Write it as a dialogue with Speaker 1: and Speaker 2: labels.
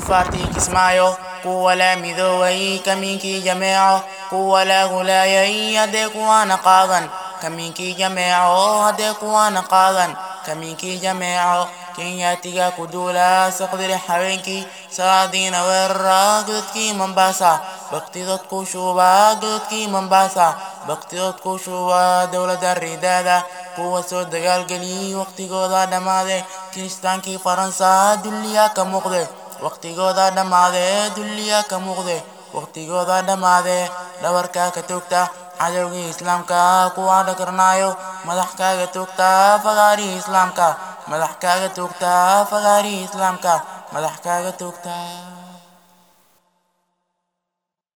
Speaker 1: kufaartii kismaayo kuwa la midooway kamiinkii jameeco kuwa la gulaayay haddee kuwaana qaadan kamiinkii jameeco haddee kuwaana qaadan kamiinkii jameeco kenyaatiga ku duula saqdiri habeenkii salaadiina weerara gododkii mombaasa baktidood ku shuuba gododkii mombaasa baktidood ku shuuba dowladda ridaada kuwa soo dagaalgeliyey waqtigooda dhammaade kiristaankii faransa dulliya ka muuqde waqtigooda dhammaade dulliya ka muuqde waqtigooda dhammaade dhabarka ka toogta cadowgii islaamka kuwa dhakarnaayo madax kaaga toogta fagaarihii islaamka madax kaaga toogta fagaarihii islaamka madax kaaga toogta